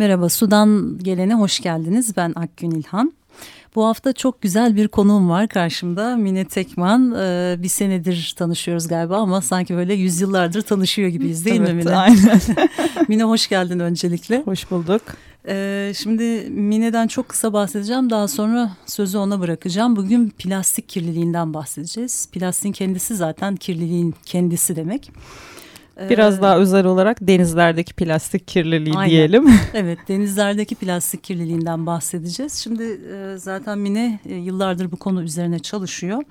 Merhaba, Sudan gelene hoş geldiniz. Ben Akgün İlhan. Bu hafta çok güzel bir konuğum var karşımda. Mine Tekman. Ee, bir senedir tanışıyoruz galiba ama sanki böyle yüzyıllardır tanışıyor gibiyiz değil evet, mi Mine? Aynen. Mine hoş geldin öncelikle. Hoş bulduk. Ee, şimdi Mine'den çok kısa bahsedeceğim. Daha sonra sözü ona bırakacağım. Bugün plastik kirliliğinden bahsedeceğiz. Plastiğin kendisi zaten kirliliğin kendisi demek. Biraz ee, daha özel olarak denizlerdeki plastik kirliliği aynen. diyelim. Evet denizlerdeki plastik kirliliğinden bahsedeceğiz. Şimdi e, zaten Mine e, yıllardır bu konu üzerine çalışıyor.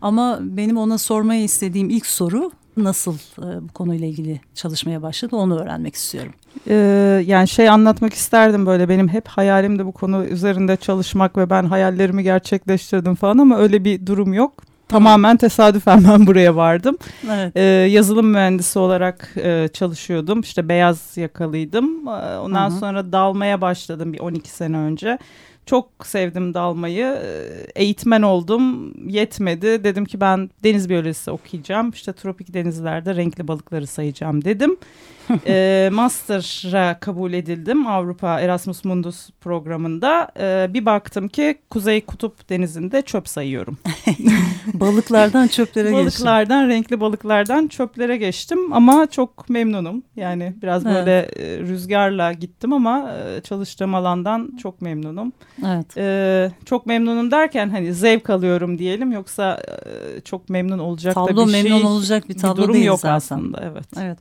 Ama benim ona sormaya istediğim ilk soru nasıl e, bu konuyla ilgili çalışmaya başladı onu öğrenmek istiyorum. Ee, yani şey anlatmak isterdim böyle benim hep hayalim de bu konu üzerinde çalışmak ve ben hayallerimi gerçekleştirdim falan ama öyle bir durum yok tamamen tesadüfen ben buraya vardım. Evet. Ee, yazılım mühendisi olarak e, çalışıyordum. İşte beyaz yakalıydım. Ee, ondan Hı -hı. sonra dalmaya başladım bir 12 sene önce. Çok sevdim dalmayı. Ee, eğitmen oldum. Yetmedi. Dedim ki ben deniz biyolojisi okuyacağım. İşte tropik denizlerde renkli balıkları sayacağım dedim. e, master'a kabul edildim Avrupa Erasmus Mundus programında. E, bir baktım ki Kuzey Kutup Denizi'nde çöp sayıyorum. Balıklardan çöplere geçtim. Balıklardan, renkli balıklardan çöplere geçtim ama çok memnunum. Yani biraz evet. böyle e, rüzgarla gittim ama e, çalıştığım alandan çok memnunum. Evet. E, çok memnunum derken hani zevk alıyorum diyelim yoksa e, çok memnun olacak tablo da bir memnun şey. olacak bir tablo bir durum değil yok zaten. aslında. Evet. Evet.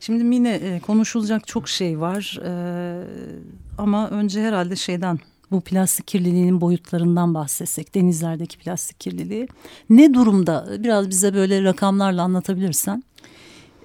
Şimdi yine e, konuşulacak çok şey var e, ama önce herhalde şeyden bu plastik kirliliğinin boyutlarından bahsetsek denizlerdeki plastik kirliliği ne durumda biraz bize böyle rakamlarla anlatabilirsen.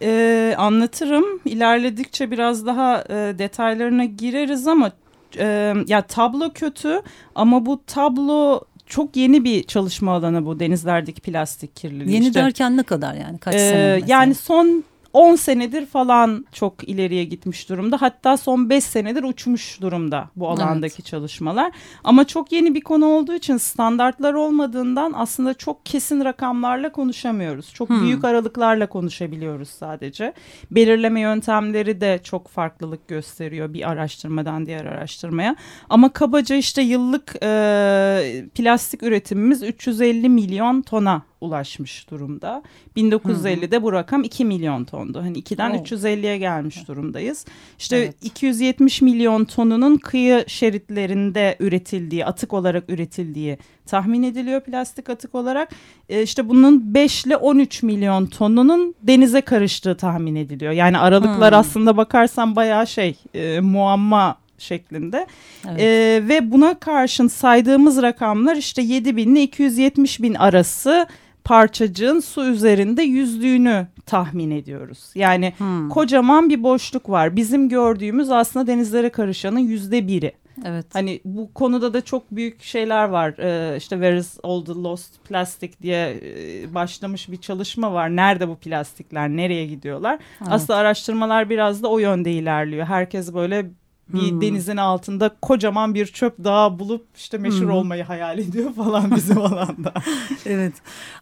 Ee, anlatırım ilerledikçe biraz daha e, detaylarına gireriz ama e, ya tablo kötü ama bu tablo çok yeni bir çalışma alanı bu denizlerdeki plastik kirliliği. Yeni işte. derken ne kadar yani kaç ee, sene mesela? Yani son 10 senedir falan çok ileriye gitmiş durumda. Hatta son 5 senedir uçmuş durumda bu alandaki evet. çalışmalar. Ama çok yeni bir konu olduğu için standartlar olmadığından aslında çok kesin rakamlarla konuşamıyoruz. Çok hmm. büyük aralıklarla konuşabiliyoruz sadece. Belirleme yöntemleri de çok farklılık gösteriyor bir araştırmadan diğer araştırmaya. Ama kabaca işte yıllık e, plastik üretimimiz 350 milyon tona ulaşmış durumda. 1950'de bu rakam 2 milyon tondu. Hani 2'den oh. 350'ye gelmiş durumdayız. İşte evet. 270 milyon tonunun kıyı şeritlerinde üretildiği, atık olarak üretildiği tahmin ediliyor plastik atık olarak. Ee, işte bunun 5 ile 13 milyon tonunun denize karıştığı tahmin ediliyor. Yani aralıklar hmm. aslında bakarsan bayağı şey e, muamma şeklinde. Evet. Ee, ve buna karşın saydığımız rakamlar işte 7 bin ile 270 bin arası parçacığın su üzerinde yüzdüğünü tahmin ediyoruz. Yani hmm. kocaman bir boşluk var. Bizim gördüğümüz aslında denizlere karışanın yüzde biri. Evet. Hani bu konuda da çok büyük şeyler var. Ee, işte Where is all the lost plastic diye e, başlamış bir çalışma var. Nerede bu plastikler? Nereye gidiyorlar? Evet. Aslında araştırmalar biraz da o yönde ilerliyor. Herkes böyle bir hmm. denizin altında kocaman bir çöp dağı bulup işte meşhur hmm. olmayı hayal ediyor falan bizim alanda. evet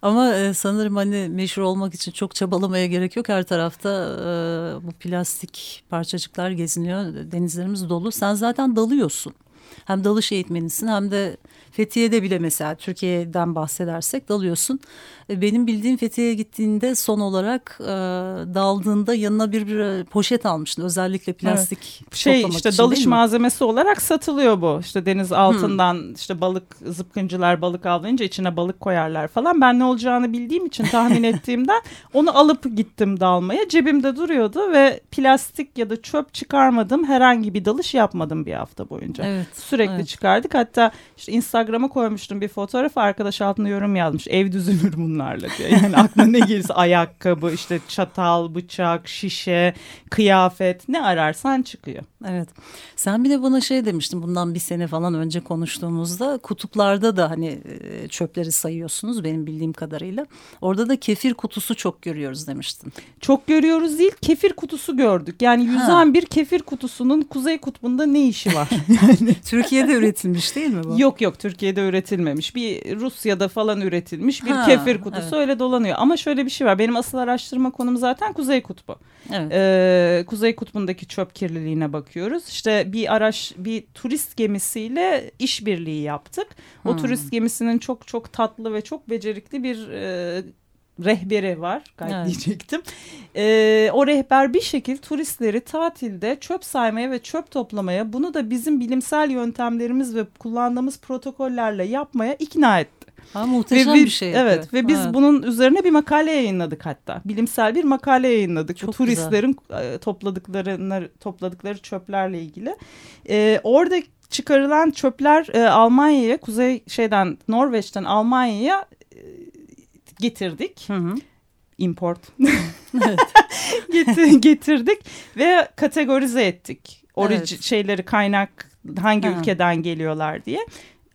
ama e, sanırım hani meşhur olmak için çok çabalamaya gerek yok. Her tarafta e, bu plastik parçacıklar geziniyor. Denizlerimiz dolu. Sen zaten dalıyorsun. Hem dalış eğitmenisin hem de Fethiye'de bile mesela Türkiye'den bahsedersek dalıyorsun. E, benim bildiğim Fethiye'ye gittiğinde son olarak e, daldığında yanına bir, bir poşet almıştın. Özellikle plastik evet. şey işte için, dalış malzemesi olarak satılıyor bu. İşte deniz altından hmm. işte balık zıpkıncılar balık avlayınca içine balık koyarlar falan. Ben ne olacağını bildiğim için tahmin ettiğimden onu alıp gittim dalmaya. Cebimde duruyordu ve plastik ya da çöp çıkarmadım herhangi bir dalış yapmadım bir hafta boyunca. Evet. Sürekli Evet. çıkardık. Hatta işte Instagram'a koymuştum bir fotoğraf. Arkadaş altına yorum yazmış. Ev düzülür bunlarla diye. Yani aklına ne gelirse ayakkabı, işte çatal, bıçak, şişe, kıyafet ne ararsan çıkıyor. Evet. Sen bir de bana şey demiştin bundan bir sene falan önce konuştuğumuzda kutuplarda da hani e, çöpleri sayıyorsunuz benim bildiğim kadarıyla. Orada da kefir kutusu çok görüyoruz demiştin. Çok görüyoruz değil kefir kutusu gördük. Yani yüzen bir kefir kutusunun kuzey kutbunda ne işi var? Türkiye'de üretilmiş değil mi bu? Yok yok Türkiye'de üretilmemiş. Bir Rusya'da falan üretilmiş bir Ha, kefir kutusu evet. öyle dolanıyor. Ama şöyle bir şey var. Benim asıl araştırma konum zaten Kuzey Kutbu. Evet. Ee, Kuzey Kutbu'ndaki çöp kirliliğine bakıyoruz. İşte bir araç bir turist gemisiyle işbirliği yaptık. O Hmm. turist gemisinin çok çok tatlı ve çok becerikli bir e, rehberi var gayet Evet. diyecektim. Ee, o rehber bir şekil turistleri tatilde çöp saymaya ve çöp toplamaya bunu da bizim bilimsel yöntemlerimiz ve kullandığımız protokollerle yapmaya ikna etti. Ha, muhteşem Ve biz- bir şey. Evet ve biz Evet. bunun üzerine bir makale yayınladık hatta. Bilimsel bir makale yayınladık. Bu Çok turistlerin e, topladıklarını topladıkları çöplerle ilgili. Ee, orada çıkarılan çöpler e, Almanya'ya kuzey şeyden Norveç'ten Almanya'ya e, getirdik. Hı hı. Import. Getir- getirdik ve kategorize ettik. Orig Evet. şeyleri kaynak hangi Ha. ülkeden geliyorlar diye.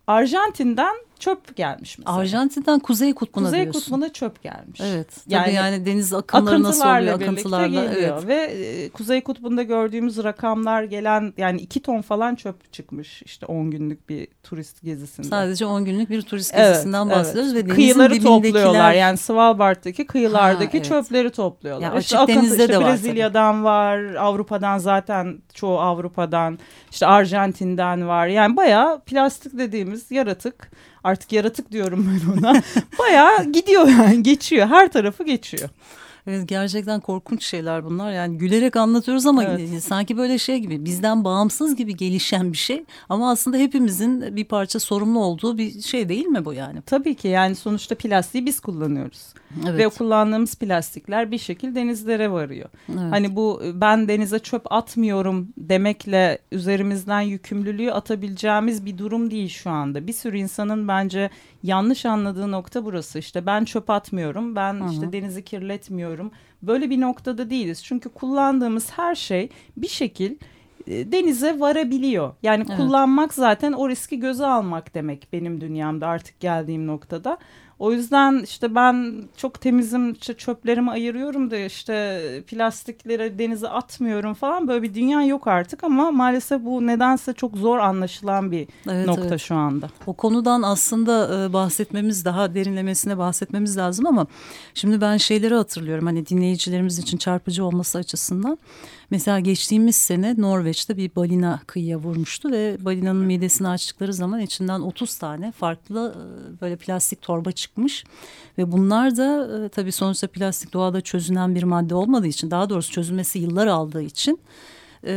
Arjantin'den çöp gelmiş mesela. Arjantin'den Kuzey Kutbu'na Kuzey diyorsun. Kutbu'na çöp gelmiş. Evet. Yani Tabii yani deniz akımları nasıl oluyor Akıntılarla geliyor Evet. ve e, Kuzey Kutbu'nda gördüğümüz rakamlar gelen yani iki ton falan çöp çıkmış işte 10 günlük bir turist gezisinde. Sadece 10 günlük bir turist Evet, gezisinden evet. bahsediyoruz ve denizin Kıyıları dibindekiler topluyorlar yani Svalbard'daki kıyılardaki Ha, evet. çöpleri topluyorlar. Ya İşte açık akıntı, denizde işte de var Brezilya'dan var, Avrupa'dan zaten çoğu Avrupa'dan, işte Arjantin'den var. Yani bayağı plastik dediğimiz yaratık artık yaratık diyorum ben ona. bayağı gidiyor yani geçiyor her tarafı geçiyor. Evet gerçekten korkunç şeyler bunlar. Yani gülerek anlatıyoruz ama Evet. e, sanki böyle şey gibi bizden bağımsız gibi gelişen bir şey. Ama aslında hepimizin bir parça sorumlu olduğu bir şey değil mi bu yani? Tabii ki yani sonuçta plastiği biz kullanıyoruz. Evet. Ve o kullandığımız plastikler bir şekilde denizlere varıyor. evet. Hani bu ben denize çöp atmıyorum demekle üzerimizden yükümlülüğü atabileceğimiz bir durum değil şu anda. Bir sürü insanın bence yanlış anladığı nokta burası. İşte ben çöp atmıyorum, ben Hı hı. işte denizi kirletmiyorum. Böyle bir noktada değiliz. Çünkü kullandığımız her şey bir şekil e, denize varabiliyor. Yani Evet. kullanmak zaten o riski göze almak demek benim dünyamda artık geldiğim noktada. O yüzden işte ben çok temizim işte çöplerimi ayırıyorum da işte plastikleri denize atmıyorum falan böyle bir dünya yok artık ama maalesef bu nedense çok zor anlaşılan bir Evet, nokta evet. şu anda. O konudan aslında e, bahsetmemiz daha derinlemesine bahsetmemiz lazım ama şimdi ben şeyleri hatırlıyorum hani dinleyicilerimiz için çarpıcı olması açısından. Mesela geçtiğimiz sene Norveç'te bir balina kıyıya vurmuştu ve balinanın midesini açtıkları zaman içinden 30 tane farklı e, böyle plastik torba çıkmış ve bunlar da e, tabii sonuçta plastik doğada çözünen bir madde olmadığı için daha doğrusu çözülmesi yıllar aldığı için e,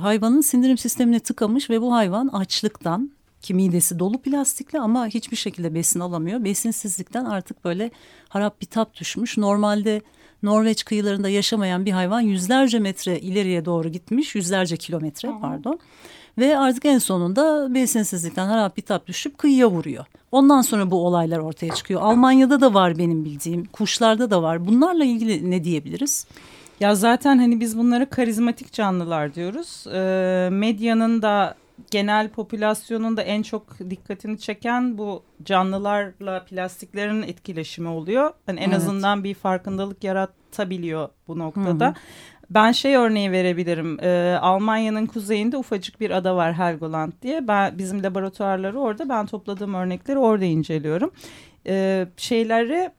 hayvanın sindirim sistemine tıkamış ve bu hayvan açlıktan ki midesi dolu plastikle ama hiçbir şekilde besin alamıyor. Besinsizlikten artık böyle harap bitap düşmüş. Normalde Norveç kıyılarında yaşamayan bir hayvan yüzlerce metre ileriye doğru gitmiş. Yüzlerce kilometre pardon. Ve artık en sonunda besinsizlikten harap bitap düşüp kıyıya vuruyor. Ondan sonra bu olaylar ortaya çıkıyor. Almanya'da da var benim bildiğim. Kuşlarda da var. Bunlarla ilgili ne diyebiliriz? Ya zaten hani biz bunlara karizmatik canlılar diyoruz. Ee, medyanın da genel popülasyonun da en çok dikkatini çeken bu canlılarla plastiklerin etkileşimi oluyor. Hani en Evet. azından bir farkındalık yaratabiliyor bu noktada. Hı hı. Ben şey örneği verebilirim. Ee, Almanya'nın kuzeyinde ufacık bir ada var Helgoland diye. Ben bizim laboratuvarları orada. Ben topladığım örnekleri orada inceliyorum. Ee, şeyleri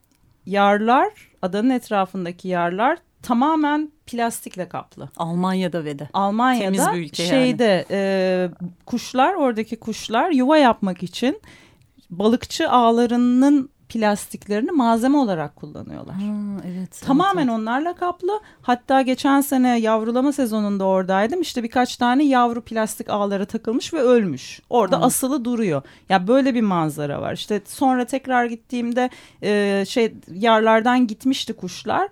yarlar, adanın etrafındaki yarlar tamamen plastikle kaplı. Almanya'da ve de. Almanya'da Temiz bir ülke yani. şeyde e, kuşlar oradaki kuşlar yuva yapmak için balıkçı ağlarının plastiklerini malzeme olarak kullanıyorlar. Ha, evet. Tamamen evet, onlarla kaplı. Hatta geçen sene yavrulama sezonunda oradaydım. İşte birkaç tane yavru plastik ağlara takılmış ve ölmüş. Orada Evet. asılı duruyor. Ya böyle bir manzara var. İşte sonra tekrar gittiğimde e, şey yarlardan gitmişti kuşlar.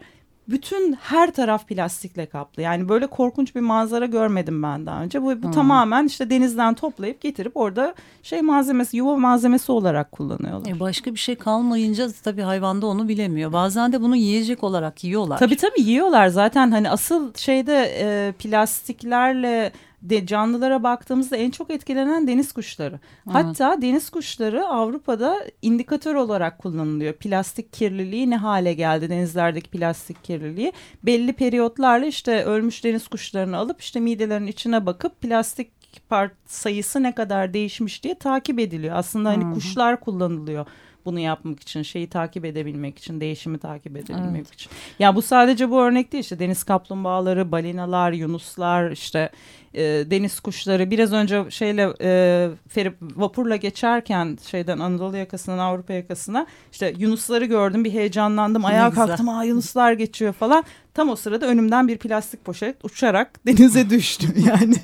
Bütün her taraf plastikle kaplı. Yani böyle korkunç bir manzara görmedim ben daha önce. Bu, bu Hmm. tamamen işte denizden toplayıp getirip orada şey malzemesi, yuva malzemesi olarak kullanıyorlar. E başka bir şey kalmayınca tabii hayvanda onu bilemiyor. Bazen de bunu yiyecek olarak yiyorlar. Tabii tabii yiyorlar zaten hani asıl şeyde e, plastiklerle de canlılara baktığımızda en çok etkilenen deniz kuşları. Hatta deniz kuşları Avrupa'da indikatör olarak kullanılıyor. Plastik kirliliği ne hale geldi denizlerdeki plastik kirliliği. Belli periyotlarla işte ölmüş deniz kuşlarını alıp işte midelerin içine bakıp plastik part sayısı ne kadar değişmiş diye takip ediliyor. Aslında hani Hı hı. kuşlar kullanılıyor bunu yapmak için, şeyi takip edebilmek için, değişimi takip edebilmek Evet. için. Ya bu sadece bu örnek değil işte deniz kaplumbağaları, balinalar, yunuslar, işte e, deniz kuşları. Biraz önce şeyle e, ferip vapurla geçerken şeyden Anadolu yakasından Avrupa yakasına işte yunusları gördüm bir heyecanlandım. Ayağa kalktım aa yunuslar geçiyor falan. Tam o sırada önümden bir plastik poşet uçarak denize düştü yani.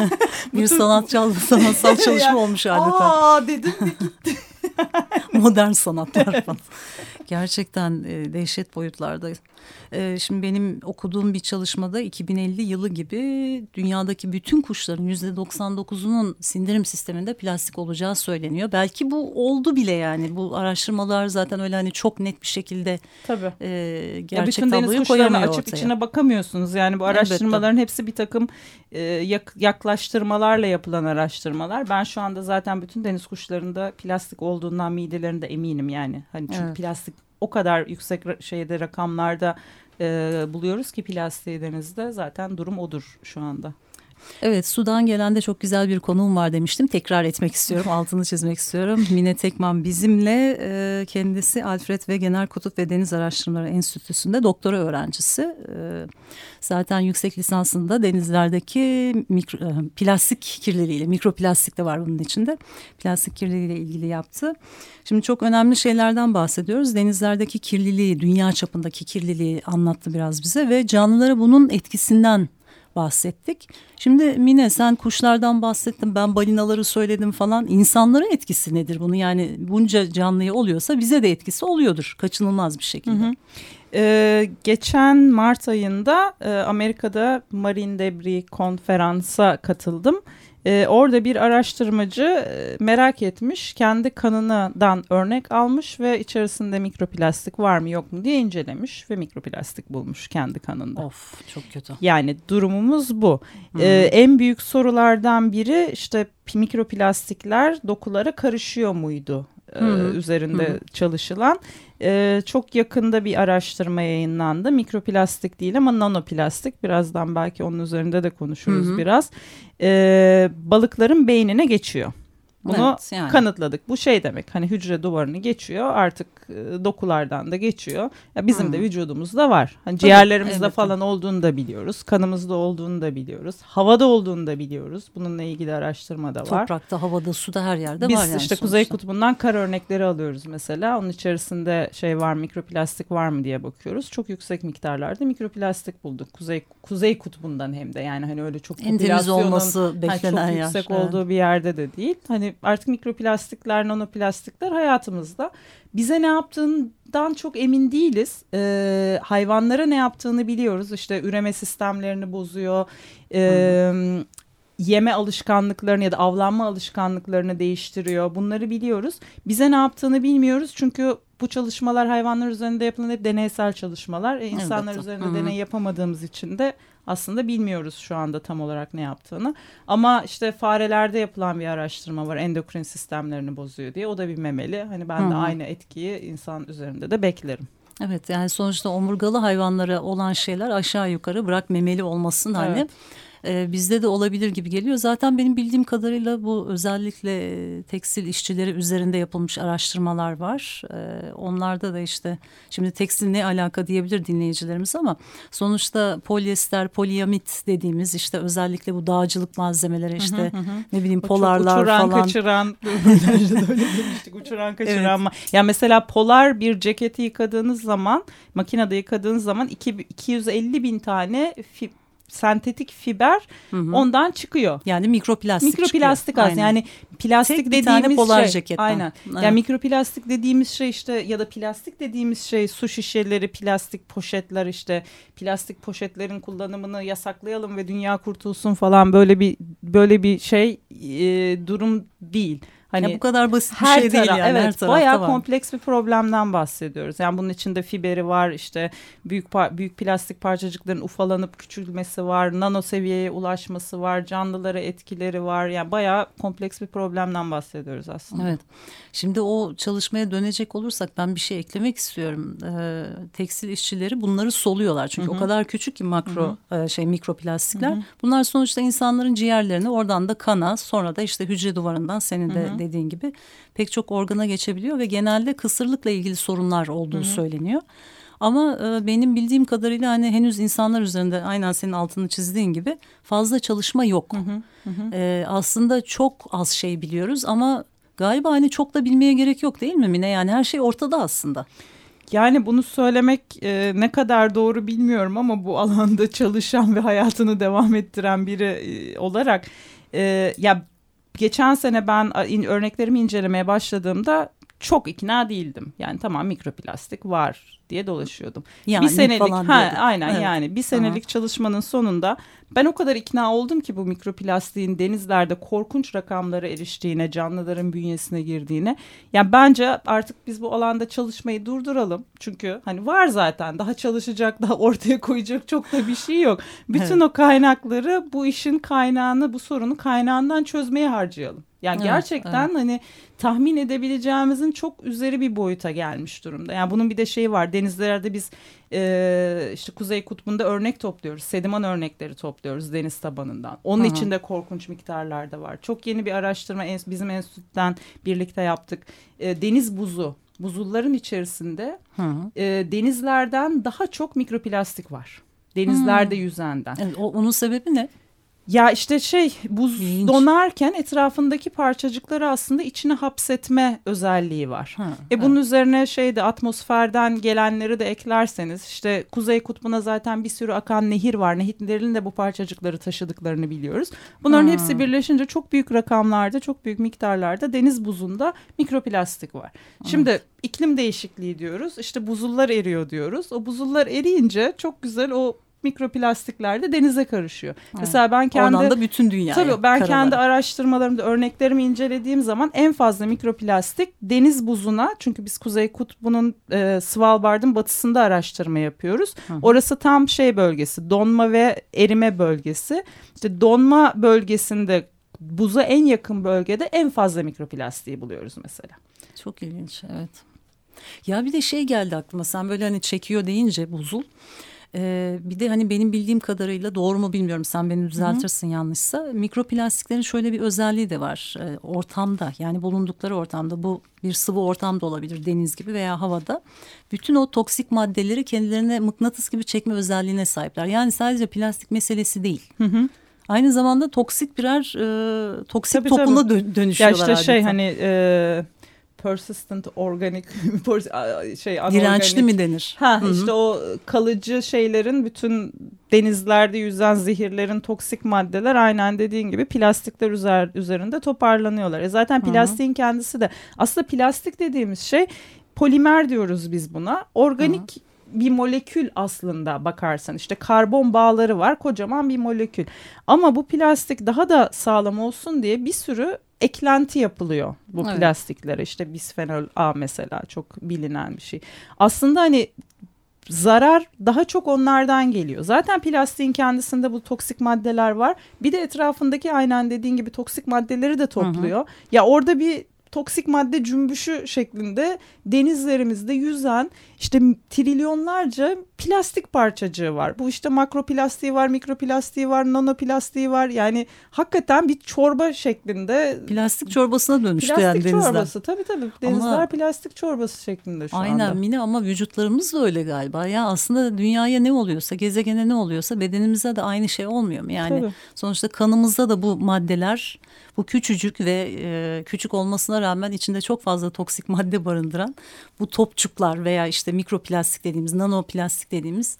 bir sanatçı sanatsal çalışma olmuş adeta. Aa dedim Modern sanatlar falan. Gerçekten e, dehşet boyutlarda. E, şimdi benim okuduğum bir çalışmada 2050 yılı gibi dünyadaki bütün kuşların %99'unun sindirim sisteminde plastik olacağı söyleniyor. Belki bu oldu bile yani. Bu araştırmalar zaten öyle hani çok net bir şekilde Tabii. e, Ya gerçek bütün deniz tabloyu koyamıyor açıp ortaya. içine bakamıyorsunuz. Yani bu Elbette. araştırmaların hepsi bir takım e, yak- yaklaştırmalarla yapılan araştırmalar. Ben şu anda zaten bütün deniz kuşlarında plastik olduğundan midelerinde eminim yani. Hani çünkü Evet. plastik o kadar yüksek şeyde rakamlarda e, buluyoruz ki plastiği denizde zaten durum odur şu anda. Evet Sudan gelen de çok güzel bir konuğum var demiştim. Tekrar etmek istiyorum, altını çizmek istiyorum. Mine Tekman bizimle e, kendisi Alfred Wegener Kutup ve Deniz Araştırmaları Enstitüsü'nde doktora öğrencisi. E, zaten yüksek lisansında denizlerdeki mikro, e, plastik kirliliğiyle, mikroplastik de var bunun içinde. Plastik kirliliğiyle ilgili yaptı. Şimdi çok önemli şeylerden bahsediyoruz. Denizlerdeki kirliliği, dünya çapındaki kirliliği anlattı biraz bize ve canlılara bunun etkisinden bahsettik. Şimdi Mine sen kuşlardan bahsettin ben balinaları söyledim falan. İnsanlara etkisi nedir bunu yani bunca canlıya oluyorsa bize de etkisi oluyordur kaçınılmaz bir şekilde. Ee, geçen Mart ayında e, Amerika'da Marine Debris konferansa katıldım. Ee, orada bir araştırmacı e, merak etmiş, kendi kanından örnek almış ve içerisinde mikroplastik var mı yok mu diye incelemiş ve mikroplastik bulmuş kendi kanında. Of çok kötü. Yani durumumuz bu. Hmm. Ee, en büyük sorulardan biri işte mikroplastikler dokulara karışıyor muydu? Hı hı. üzerinde Hı çalışılan. Ee, çok yakında bir araştırma yayınlandı. Mikroplastik değil ama nanoplastik. Birazdan belki onun üzerinde de konuşuruz Hı hı. biraz. Ee, balıkların beynine geçiyor. Bunu Evet, yani. kanıtladık. Bu şey demek hani hücre duvarını geçiyor artık e, dokulardan da geçiyor. Ya bizim Hı. de vücudumuzda var. Hani ciğerlerimizde elbette. falan olduğunu da biliyoruz. Kanımızda olduğunu da biliyoruz. Havada olduğunu da biliyoruz. Bununla ilgili araştırma da var. Toprakta, havada, suda her yerde Biz var yani işte Kuzey sonuçta. Kutbu'ndan kar örnekleri alıyoruz mesela. Onun içerisinde şey var mikroplastik var mı diye bakıyoruz. Çok yüksek miktarlarda mikroplastik bulduk. Kuzey Kuzey Kutbu'ndan hem de yani hani öyle çok En temiz popülasyonun olması beklenen çok yer. yüksek Evet. olduğu bir yerde de değil. Hani artık mikroplastikler, nanoplastikler hayatımızda. Bize ne yaptığından çok emin değiliz. Ee, hayvanlara ne yaptığını biliyoruz. İşte üreme sistemlerini bozuyor. Ee, yeme alışkanlıklarını ya da avlanma alışkanlıklarını değiştiriyor. Bunları biliyoruz. Bize ne yaptığını bilmiyoruz. Çünkü bu çalışmalar hayvanlar üzerinde yapılan hep deneysel çalışmalar. E, insanlar Elbette. üzerinde Hı hı. deney yapamadığımız için de aslında bilmiyoruz şu anda tam olarak ne yaptığını. Ama işte farelerde yapılan bir araştırma var endokrin sistemlerini bozuyor diye. O da bir memeli. Hani ben de Hı hı. aynı etkiyi insan üzerinde de beklerim. Evet yani sonuçta omurgalı hayvanlara olan şeyler aşağı yukarı bırak memeli olmasın hani. Evet. e, bizde de olabilir gibi geliyor. Zaten benim bildiğim kadarıyla bu özellikle e, tekstil işçileri üzerinde yapılmış araştırmalar var. E, onlarda da işte şimdi tekstil ne alaka diyebilir dinleyicilerimiz ama sonuçta polyester, poliyamit dediğimiz işte özellikle bu dağcılık malzemeleri işte ne bileyim çok polarlar uçuran, falan. kaçıran. Uçuran, kaçıran. ma- Ya mesela polar bir ceketi yıkadığınız zaman, makinede yıkadığınız zaman iki- 250 bin tane sentetik fiber Hı hı. ondan çıkıyor. Yani mikroplastik Mikroplastik çıkıyor. aslında Aynen. yani plastik Tek dediğimiz tane polar şey. ceketten. Aynen. Evet. Yani mikroplastik dediğimiz şey işte ya da plastik dediğimiz şey su şişeleri, plastik poşetler işte plastik poşetlerin kullanımını yasaklayalım ve dünya kurtulsun falan böyle bir böyle bir şey e, durum değil. Hani ya bu kadar basit bir her şey değil yani. evet, her tarafta bayağı var. kompleks bir problemden bahsediyoruz. Yani bunun içinde fiberi var, işte büyük büyük plastik parçacıkların ufalanıp küçülmesi var, nano seviyeye ulaşması var, canlılara etkileri var. Yani bayağı kompleks bir problemden bahsediyoruz aslında. Evet. Şimdi o çalışmaya dönecek olursak ben bir şey eklemek istiyorum. Ee, tekstil işçileri bunları soluyorlar. Çünkü Hı hı. o kadar küçük ki makro e, şey mikroplastikler. Bunlar sonuçta insanların ciğerlerine oradan da kana sonra da işte hücre duvarından senin de Hı hı. Dediğin gibi pek çok organa geçebiliyor ve genelde kısırlıkla ilgili sorunlar olduğu söyleniyor. Ama e, benim bildiğim kadarıyla hani henüz insanlar üzerinde aynen senin altını çizdiğin gibi fazla çalışma yok. E, aslında çok az şey biliyoruz ama galiba hani çok da bilmeye gerek yok değil mi Mine? Yani her şey ortada aslında. Yani bunu söylemek e, ne kadar doğru bilmiyorum ama bu alanda çalışan ve hayatını devam ettiren biri e, olarak e, ya geçen sene ben örneklerimi incelemeye başladığımda çok ikna değildim. Yani tamam mikroplastik var diye dolaşıyordum. Yani bir senelik falan ha, diyorduk. aynen Evet. yani bir senelik çalışmanın sonunda ben o kadar ikna oldum ki bu mikroplastiğin denizlerde korkunç rakamlara eriştiğine, canlıların bünyesine girdiğine. Yani bence artık biz bu alanda çalışmayı durduralım. Çünkü hani var zaten daha çalışacak, daha ortaya koyacak çok da bir şey yok. Bütün Evet. o kaynakları bu işin kaynağını, bu sorunu kaynağından çözmeye harcayalım. Yani Evet, gerçekten hani tahmin edebileceğimizin çok üzeri bir boyuta gelmiş durumda. Yani bunun bir de şeyi var. Denizlerde biz e, işte Kuzey Kutbu'nda örnek topluyoruz. Sediman örnekleri topluyoruz deniz tabanından. Onun hı. içinde korkunç miktarlarda var. Çok yeni bir araştırma bizim enstitüden birlikte yaptık. E, deniz buzu. Buzulların içerisinde Hı e, denizlerden daha çok mikroplastik var. Denizlerde yüzenden. Evet, o, onun sebebi ne? Ya işte şey buz İlginç. donarken etrafındaki parçacıkları aslında içine hapsetme özelliği var. Ha, E bunun üzerine şeyde atmosferden gelenleri de eklerseniz işte Kuzey Kutbu'na zaten bir sürü akan nehir var. Nehirlerin de bu parçacıkları taşıdıklarını biliyoruz. Bunların Hmm. hepsi birleşince çok büyük rakamlarda, çok büyük miktarlarda deniz buzunda mikroplastik var. Şimdi iklim değişikliği diyoruz. İşte buzullar eriyor diyoruz. O buzullar eriyince çok güzel o mikroplastikler de denize karışıyor. Mesela ben kendi Oradan da bütün dünya. Tabii ben kendi araştırmalarımda örneklerimi incelediğim zaman en fazla mikroplastik deniz buzuna çünkü biz Kuzey Kutbu'nun e, Svalbard'ın batısında araştırma yapıyoruz. Orası tam şey bölgesi donma ve erime bölgesi. İşte donma bölgesinde buza en yakın bölgede en fazla mikroplastiği buluyoruz mesela. Çok ilginç evet. Ya bir de şey geldi aklıma sen böyle hani çekiyor deyince buzul. Ee, bir de hani benim bildiğim kadarıyla doğru mu bilmiyorum sen beni düzeltirsin yanlışsa. Mikroplastiklerin şöyle bir özelliği de var Ee, ortamda yani bulundukları ortamda bu bir sıvı ortamda olabilir deniz gibi veya havada. Bütün o toksik maddeleri kendilerine mıknatıs gibi çekme özelliğine sahipler. Yani sadece plastik meselesi değil. Aynı zamanda toksik birer e, toksik Tabii, topluma tabii. dö- Ya dönüşüyorlar. işte şey adeta. hani e, persistent organik şey dirençli mi denir? Ha Hı hı. işte o kalıcı şeylerin bütün denizlerde yüzen zehirlerin toksik maddeler aynen dediğin gibi plastikler üzer, üzerinde toparlanıyorlar. E zaten plastiğin kendisi de aslında plastik dediğimiz şey polimer diyoruz biz buna. Organik bir molekül aslında bakarsan işte karbon bağları var kocaman bir molekül. Ama bu plastik daha da sağlam olsun diye bir sürü eklenti yapılıyor bu Evet. plastiklere. İşte bisfenol A mesela çok bilinen bir şey. Aslında hani zarar daha çok onlardan geliyor. Zaten plastiğin kendisinde bu toksik maddeler var. Bir de etrafındaki aynen dediğin gibi toksik maddeleri de topluyor. Ya orada bir toksik madde cümbüşü şeklinde denizlerimizde yüzen işte trilyonlarca plastik parçacığı var. Bu işte makroplastiği var, mikroplastiği var, nanoplastiği var. Yani hakikaten bir çorba şeklinde Plastik çorbasına dönüştü plastik yani denizler. çorbası. Tabii tabii. Denizler Ama- plastik çorbası şeklinde şu Aynen anda. Mine ama vücutlarımız da öyle galiba. Ya aslında dünyaya ne oluyorsa, gezegene ne oluyorsa bedenimize de aynı şey olmuyor mu? Yani Tabii. sonuçta kanımızda da bu maddeler, bu küçücük ve e, küçük olmasına rağmen içinde çok fazla toksik madde barındıran bu topçuklar veya işte mikroplastik dediğimiz, nanoplastik dediğimiz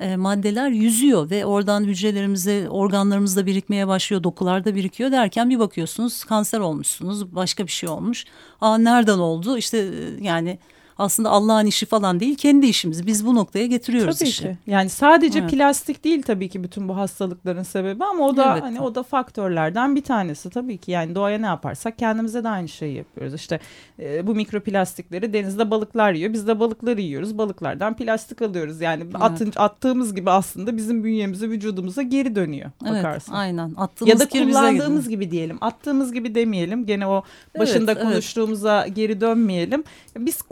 e, maddeler yüzüyor ve oradan hücrelerimize, organlarımızda birikmeye başlıyor, dokularda birikiyor derken bir bakıyorsunuz kanser olmuşsunuz, başka bir şey olmuş. Aa nereden oldu? İşte e, yani aslında Allah'ın işi falan değil kendi işimiz. Biz bu noktaya getiriyoruz tabii işi. Ki. Yani sadece Evet. plastik değil tabii ki bütün bu hastalıkların sebebi ama o da Evet. hani o da faktörlerden bir tanesi tabii ki. Yani doğaya ne yaparsak kendimize de aynı şeyi yapıyoruz. İşte e, bu mikroplastikleri denizde balıklar yiyor. Biz de balıkları yiyoruz. Balıklardan plastik alıyoruz. Yani atın, attığımız gibi aslında bizim bünyemize, vücudumuza geri dönüyor Evet, bakarsın. aynen. Attığımız Ya da kullandığımız gibi diyelim. Attığımız gibi demeyelim. Gene o Evet, başında evet. konuştuğumuza geri dönmeyelim. Biz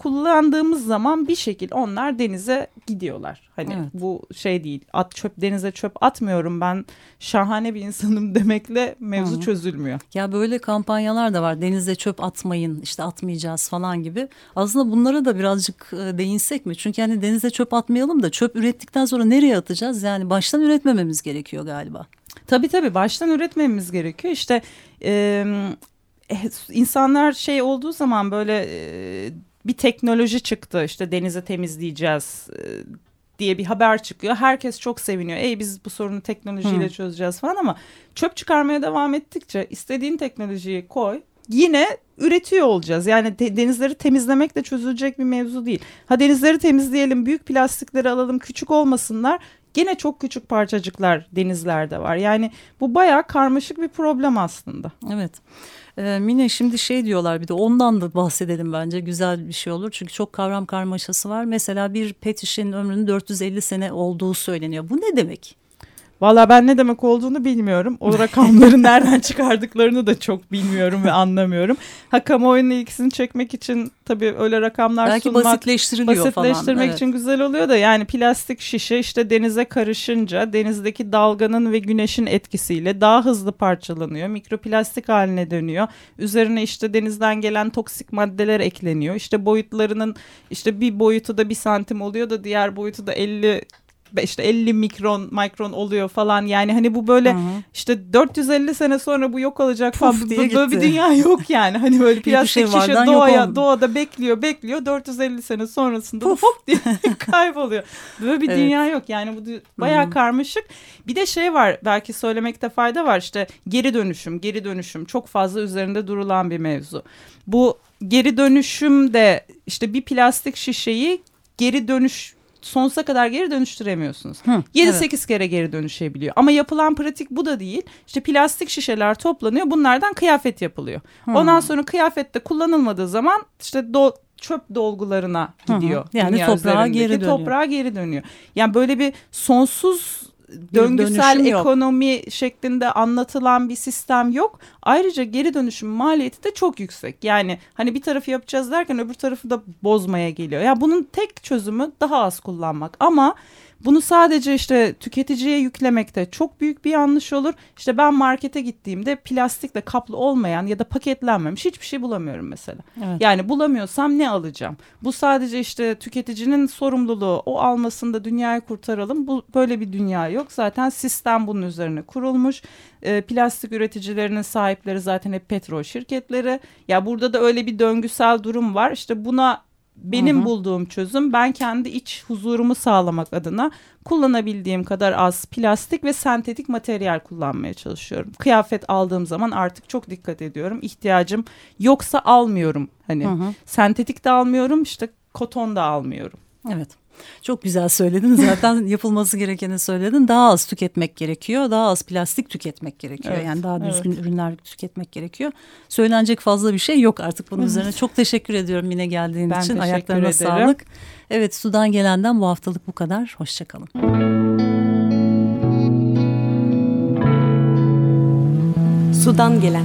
kullandığımız zaman bir şekil onlar denize gidiyorlar. Hani Evet. bu şey değil. At çöp denize çöp atmıyorum ben şahane bir insanım demekle mevzu Hı çözülmüyor. Ya böyle kampanyalar da var. Denize çöp atmayın, işte atmayacağız falan gibi. Aslında bunlara da birazcık e, değinsek mi? Çünkü hani denize çöp atmayalım da çöp ürettikten sonra nereye atacağız? Yani baştan üretmememiz gerekiyor galiba. Tabii tabii baştan üretmemiz gerekiyor. İşte e, insanlar şey olduğu zaman böyle e, bir teknoloji çıktı işte denizi temizleyeceğiz e, diye bir haber çıkıyor. Herkes çok seviniyor. Ey biz bu sorunu teknolojiyle Hı. çözeceğiz falan ama çöp çıkarmaya devam ettikçe istediğin teknolojiyi koy. Yine üretiyor olacağız. Yani de- denizleri temizlemek de çözülecek bir mevzu değil. Ha denizleri temizleyelim, büyük plastikleri alalım, küçük olmasınlar. Gene çok küçük parçacıklar denizlerde var. Yani bu bayağı karmaşık bir problem aslında. Evet. Ee, Mine şimdi şey diyorlar bir de ondan da bahsedelim bence güzel bir şey olur. Çünkü çok kavram karmaşası var. Mesela bir pet şişenin ömrünün 450 sene olduğu söyleniyor. Bu ne demek? Valla ben ne demek olduğunu bilmiyorum. O rakamları nereden çıkardıklarını da çok bilmiyorum ve anlamıyorum. Ha kamuoyunun ilgisini çekmek için tabii öyle rakamlar Belki sunmak basitleştiriliyor falan. basitleştirmek Evet. için güzel oluyor da yani plastik şişe işte denize karışınca denizdeki dalganın ve güneşin etkisiyle daha hızlı parçalanıyor. Mikroplastik haline dönüyor. Üzerine işte denizden gelen toksik maddeler ekleniyor. İşte boyutlarının işte bir boyutu da bir santim oluyor da diğer boyutu da 50 işte 50 mikron mikron oluyor falan. Yani hani bu böyle Hı hı. işte 450 sene sonra bu yok olacak falan. Puf Bu- diye böyle bir gitti. dünya yok yani. Hani böyle plastik şey şişe doğaya doğada bekliyor bekliyor. 450 sene sonrasında da Puf. hop diye kayboluyor. Böyle bir Evet. dünya yok yani. Bu Hı. karmaşık. Bir de şey var belki söylemekte fayda var. İşte geri dönüşüm geri dönüşüm. Çok fazla üzerinde durulan bir mevzu. Bu geri dönüşüm de işte bir plastik şişeyi geri dönüş sonsuza kadar geri dönüştüremiyorsunuz. Hı, 7-8 kere geri dönüşebiliyor. Ama yapılan pratik bu da değil. İşte plastik şişeler toplanıyor. Bunlardan kıyafet yapılıyor. Hmm. Ondan sonra kıyafette kullanılmadığı zaman işte do- çöp dolgularına Hı hı. gidiyor. Yani toprağa geri dönüyor. Toprağa geri dönüyor. Yani böyle bir sonsuz döngüsel ekonomi şeklinde anlatılan bir sistem yok. Ayrıca geri dönüşüm maliyeti de çok yüksek. Yani hani bir tarafı yapacağız derken öbür tarafı da bozmaya geliyor. Ya bunun tek çözümü daha az kullanmak. Ama bunu sadece işte tüketiciye yüklemekte çok büyük bir yanlış olur. İşte ben markete gittiğimde plastikle kaplı olmayan ya da paketlenmemiş hiçbir şey bulamıyorum mesela. Evet. Yani bulamıyorsam ne alacağım? Bu sadece işte tüketicinin sorumluluğu. O almasında dünyayı kurtaralım. Bu böyle bir dünya yok. Zaten sistem bunun üzerine kurulmuş. Ee, plastik üreticilerinin sahipleri zaten hep petrol şirketleri. Ya burada da öyle bir döngüsel durum var. İşte buna benim Hı hı. bulduğum çözüm ben kendi iç huzurumu sağlamak adına kullanabildiğim kadar az plastik ve sentetik materyal kullanmaya çalışıyorum. Kıyafet aldığım zaman artık çok dikkat ediyorum. İhtiyacım yoksa almıyorum. Hani Hı hı. sentetik de almıyorum işte koton da almıyorum. Evet. Çok güzel söyledin. Zaten yapılması gerekeni söyledin. Daha az tüketmek gerekiyor. Daha az plastik tüketmek gerekiyor. Evet, Yani daha evet. düzgün ürünler tüketmek gerekiyor. Söylenecek fazla bir şey yok artık bunun üzerine. Çok teşekkür ediyorum yine geldiğin Ben için. Ayaklarına ederim. sağlık. Evet sudan gelenden bu haftalık bu kadar. Hoşçakalın. Sudan gelen.